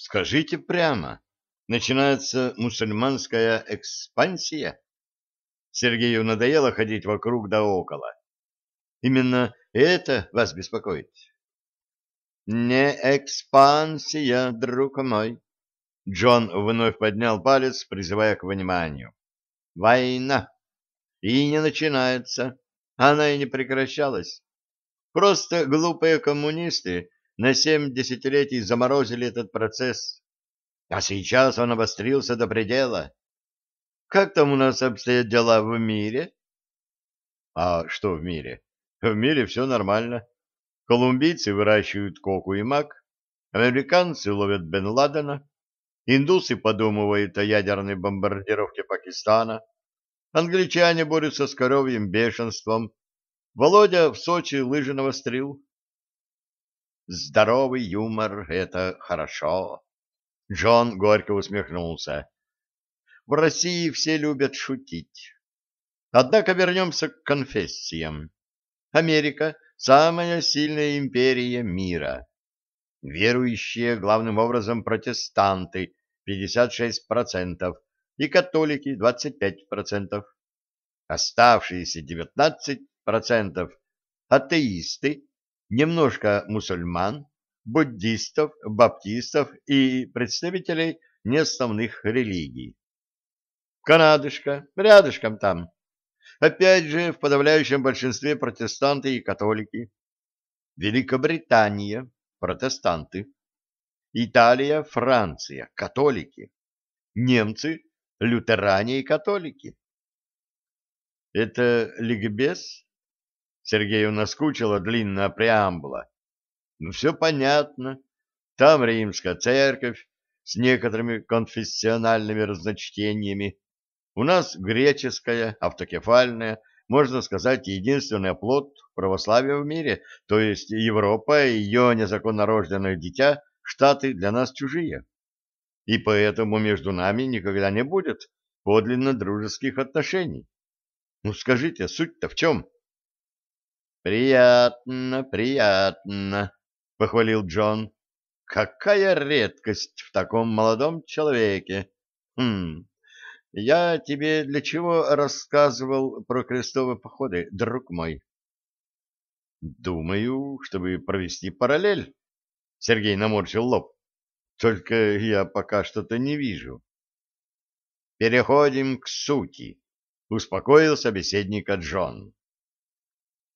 Скажите прямо, начинается мусульманская экспансия? Сергею надоело ходить вокруг да около. Именно это вас беспокоит? Не экспансия, друг мой. Джон вновь поднял палец, призывая к вниманию. Война. И не начинается. Она и не прекращалась. Просто глупые коммунисты на семь десятилетий заморозили этот процесс. А сейчас он обострился до предела. Как там у нас обстоят дела в мире? А что в мире? В мире все нормально. Колумбийцы выращивают коку и мак, американцы ловят Бен Ладена, индусы подумывают о ядерной бомбардировке Пакистана, англичане борются с коровьим бешенством, Володя в Сочи лыжи навострил. Здоровый юмор — это хорошо. Джон горько усмехнулся. В России все любят шутить. Однако вернемся к конфессиям. Америка — самая сильная империя мира. Верующие главным образом протестанты 56% и католики 25%. Оставшиеся 19% атеисты, немножко мусульман, буддистов, баптистов и представителей неосновных религий. Канадышка, рядышком там. Опять же, в подавляющем большинстве протестанты и католики. Великобритания, протестанты. Италия, Франция, католики. Немцы, лютеране и католики. Это ликбез? Сергею наскучила длинная преамбула. Ну, все понятно. Там римская церковь с некоторыми конфессиональными разночтениями, у нас греческая, автокефальная, можно сказать, единственный оплот православия в мире, то есть Европа и ее незаконно рожденное дитя, штаты для нас чужие. И поэтому между нами никогда не будет подлинно дружеских отношений. Ну скажите, суть-то в чем? Приятно, приятно, похвалил Джон. Какая редкость в таком молодом человеке. Хм, я тебе для чего рассказывал про крестовые походы, друг мой? Думаю, чтобы провести параллель. Сергей наморщил лоб. Только я пока что-то не вижу. Переходим к сути, успокоил собеседника Джон.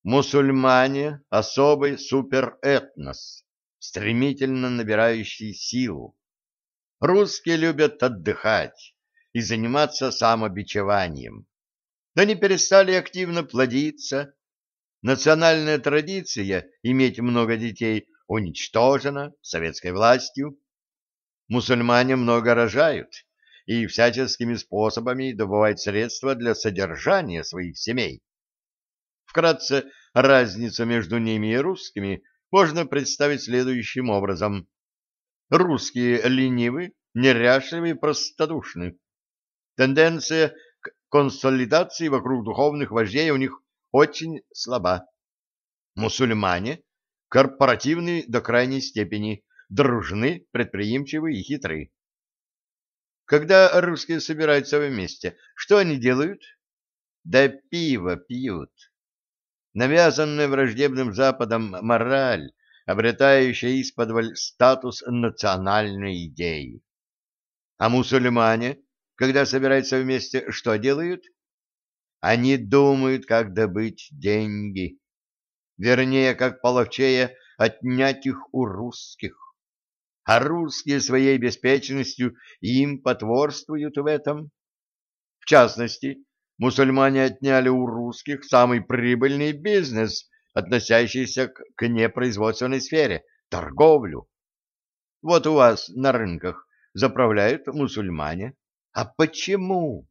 Мусульмане — особый суперэтнос, стремительно набирающий силу. Русские любят отдыхать, и заниматься самобичеванием. Но не перестали активно плодиться. Национальная традиция иметь много детей уничтожена советской властью. Мусульмане много рожают и всяческими способами добывают средства для содержания своих семей. Вкратце, разницу между ними и русскими можно представить следующим образом. Русские ленивы, неряшливы и простодушны. Тенденция к консолидации вокруг духовных вождей у них очень слаба. Мусульмане корпоративны до крайней степени, дружны, предприимчивы и хитры. Когда русские собираются вместе, что они делают? Да пиво пьют. Навязанная враждебным Западом мораль, обретающая из-под статус национальной идеи. А мусульмане когда собираются вместе, что делают? Они думают, как добыть деньги. Вернее, как половчее отнять их у русских. А русские своей беспечностью им потворствуют в этом. В частности, мусульмане отняли у русских самый прибыльный бизнес, относящийся к, непроизводственной сфере – торговлю. Вот у вас на рынках заправляют мусульмане, а почему?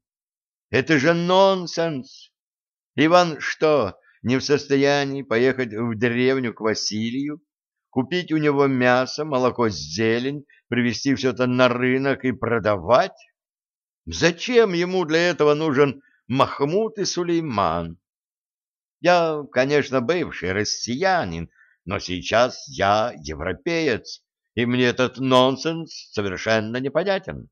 Это же нонсенс. Иван что, не в состоянии поехать в деревню к Василию, купить у него мясо, молоко, зелень, привезти все это на рынок и продавать? Зачем ему для этого нужен Махмуд и Сулейман? Я, конечно, бывший россиянин, но сейчас я европеец и мне этот нонсенс совершенно непонятен.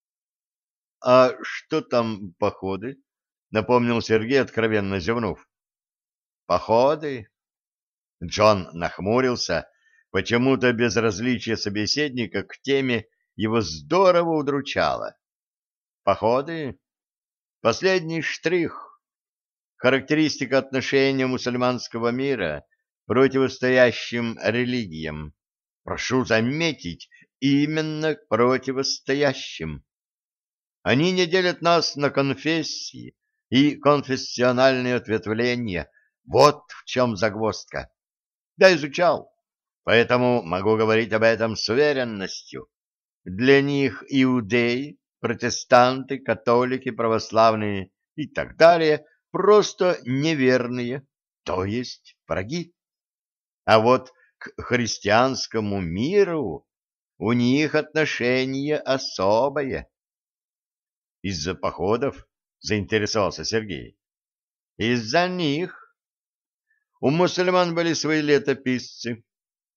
— А что там походы? — напомнил Сергей, откровенно зевнув. — Походы? Джон нахмурился, почему-то безразличие собеседника к теме его здорово удручало. Походы? Последний штрих. Характеристика отношения мусульманского мира противостоящим религиям. Прошу заметить, именно противостоящим. Они не делят нас на конфессии и конфессиональные ответвления. Вот в чем загвоздка. Я изучал, поэтому могу говорить об этом с уверенностью. Для них иудеи, протестанты, католики, православные и так далее просто неверные, то есть враги. А вот к христианскому миру у них отношение особое. Из-за походов заинтересовался Сергей. Из-за них. У мусульман были свои летописцы,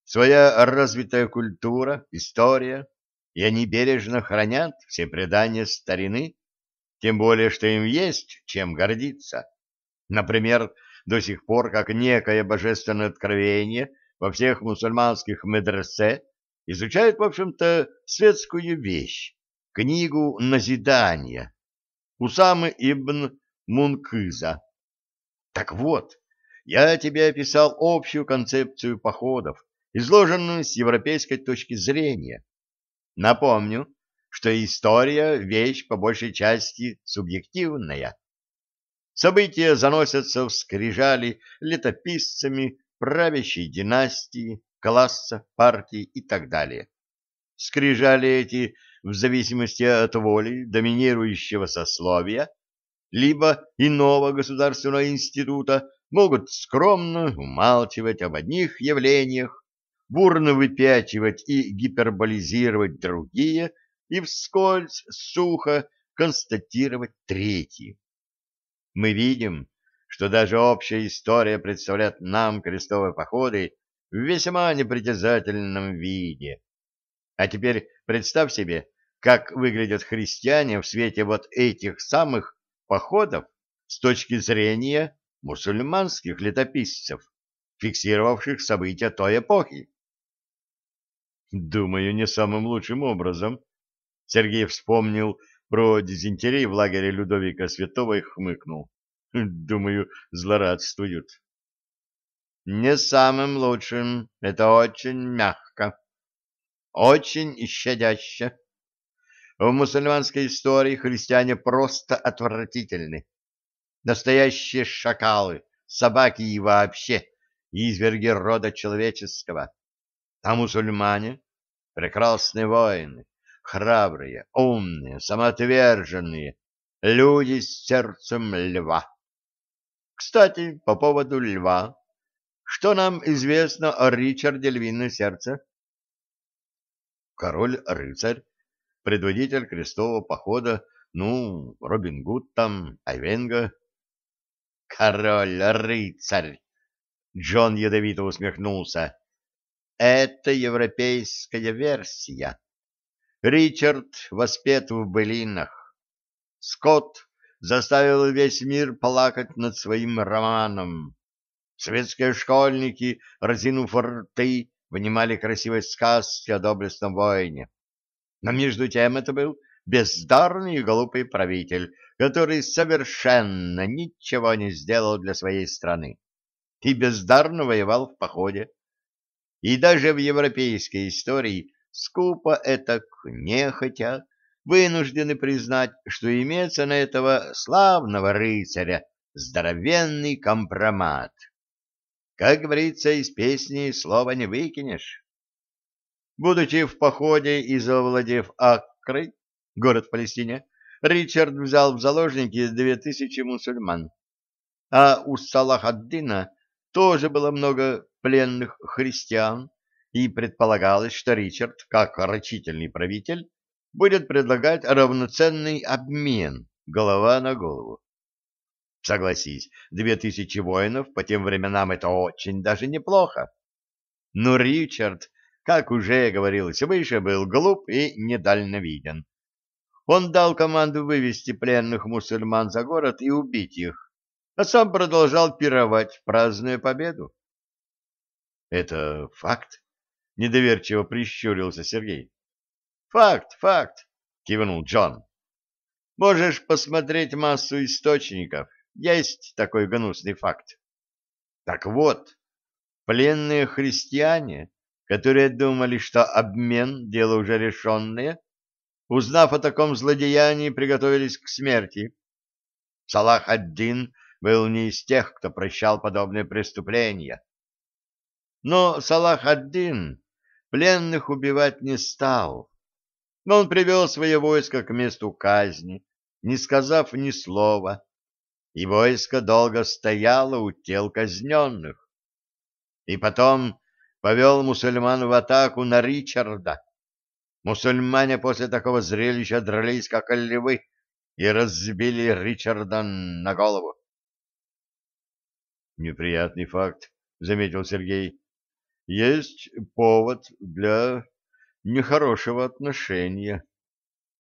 своя развитая культура, история, и они бережно хранят все предания старины, тем более, что им есть чем гордиться. Например, до сих пор, как некое божественное откровение во всех мусульманских медресе изучают, в общем-то, светскую вещь, книгу назидания Усамы ибн Мункыза. Так вот, я тебе описал общую концепцию походов, изложенную с европейской точки зрения. Напомню, что история — вещь по большей части субъективная. События заносятся в скрижали летописцами правящей династии, класса, партии и так далее. Скрижали эти в зависимости от воли доминирующего сословия, либо иного государственного института, могут скромно умалчивать об одних явлениях, бурно выпячивать и гиперболизировать другие и вскользь сухо констатировать третьи. Мы видим, что даже общая история представляет нам крестовые походы в весьма непритязательном виде. А теперь представь себе, как выглядят христиане в свете вот этих самых походов с точки зрения мусульманских летописцев, фиксировавших события той эпохи. Думаю, не самым лучшим образом. Сергей вспомнил про дизентерий в лагере Людовика Святого и хмыкнул. Думаю, злорадствуют. Не самым лучшим. Это очень мягко. Очень щадяще. В мусульманской истории христиане просто отвратительны. Настоящие шакалы, собаки и вообще изверги рода человеческого. А мусульмане — прекрасные воины, храбрые, умные, самоотверженные, люди с сердцем льва. Кстати, по поводу льва. Что нам известно о Ричарде Львиное Сердце? Король-рыцарь, предводитель крестового похода, ну, Робин Гуд там, Айвенга. Король-рыцарь! Джон ядовито усмехнулся. Это европейская версия. Ричард воспет в былинах. Скотт заставил весь мир плакать над своим романом. Советские школьники, разинув рты, внимали красивой сказки о доблестном воине. Но между тем это был бездарный и глупый правитель, который совершенно ничего не сделал для своей страны и бездарно воевал в походе. И даже в европейской истории скупо это нехотя вынуждены признать, что имеется на этого славного рыцаря здоровенный компромат. Как говорится, из песни слова не выкинешь. Будучи в походе и завладев Аккрой, город в Палестине, Ричард взял в заложники две тысячи мусульман. А у Салахаддина тоже было много пленных христиан, и предполагалось, что Ричард, как рачительный правитель, будет предлагать равноценный обмен голова на голову. Согласись, две тысячи воинов по тем временам это очень даже неплохо. Но Ричард как уже говорилось выше, был глуп и недальновиден. Он дал команду вывести пленных мусульман за город и убить их, а сам продолжал пировать, празднуя победу. — Это факт? — недоверчиво прищурился Сергей. — Факт, факт, — кивнул Джон. — Можешь посмотреть массу источников. Есть такой гнусный факт. Так вот, пленные христиане, которые думали, что обмен — дело уже решенное, узнав о таком злодеянии, приготовились к смерти. Салах ад-Дин был не из тех, кто прощал подобные преступления. Но Салах ад-Дин пленных убивать не стал. Но он привел свое войско к месту казни, не сказав ни слова, и войско долго стояло у тел казненных. И потом повел мусульман в атаку на Ричарда. Мусульмане после такого зрелища дрались, как львы, и разбили Ричарда на голову. «Неприятный факт», — заметил Сергей. «Есть повод для нехорошего отношения».